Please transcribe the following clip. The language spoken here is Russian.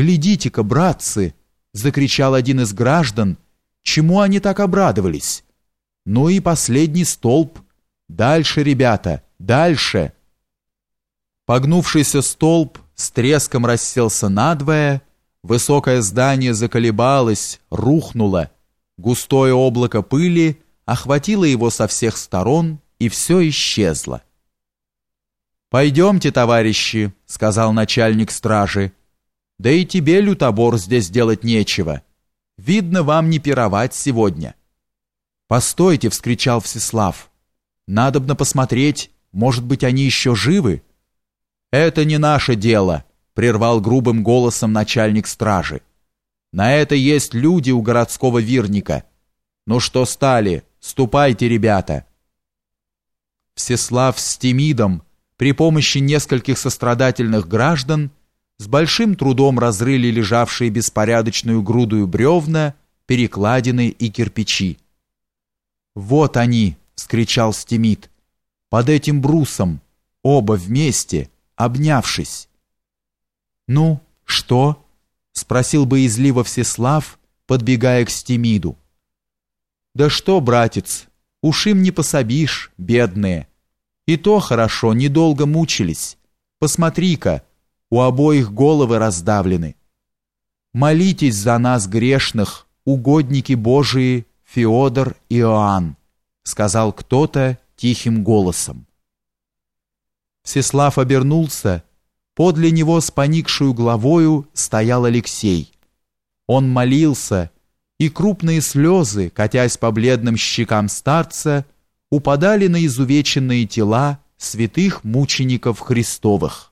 Глядите-ка, братцы!» — закричал один из граждан. «Чему они так обрадовались?» «Ну и последний столб. Дальше, ребята, дальше!» Погнувшийся столб с треском расселся надвое, высокое здание заколебалось, рухнуло, густое облако пыли охватило его со всех сторон, и все исчезло. «Пойдемте, товарищи», — сказал начальник стражи, — да и тебе, лютобор, здесь делать нечего. Видно, вам не пировать сегодня. Постойте, вскричал Всеслав. Надобно посмотреть, может быть, они еще живы? Это не наше дело, прервал грубым голосом начальник стражи. На это есть люди у городского вирника. Ну что стали? Ступайте, ребята. Всеслав с Тимидом при помощи нескольких сострадательных граждан с большим трудом разрыли лежавшие беспорядочную грудую бревна, перекладины и кирпичи. «Вот они!» — вскричал Стимит. «Под этим брусом, оба вместе, обнявшись». «Ну, что?» — спросил боязливо Всеслав, подбегая к Стимиду. «Да что, братец, уж им не пособишь, бедные. И то хорошо, недолго мучились. Посмотри-ка, у обоих головы раздавлены. Молитесь за нас, грешных, угодники Божии Феодор и Иоанн, сказал кто-то тихим голосом. Всеслав обернулся, подле него с поникшую главою стоял Алексей. Он молился, и крупные слезы, катясь по бледным щекам старца, упадали на изувеченные тела святых мучеников Христовых.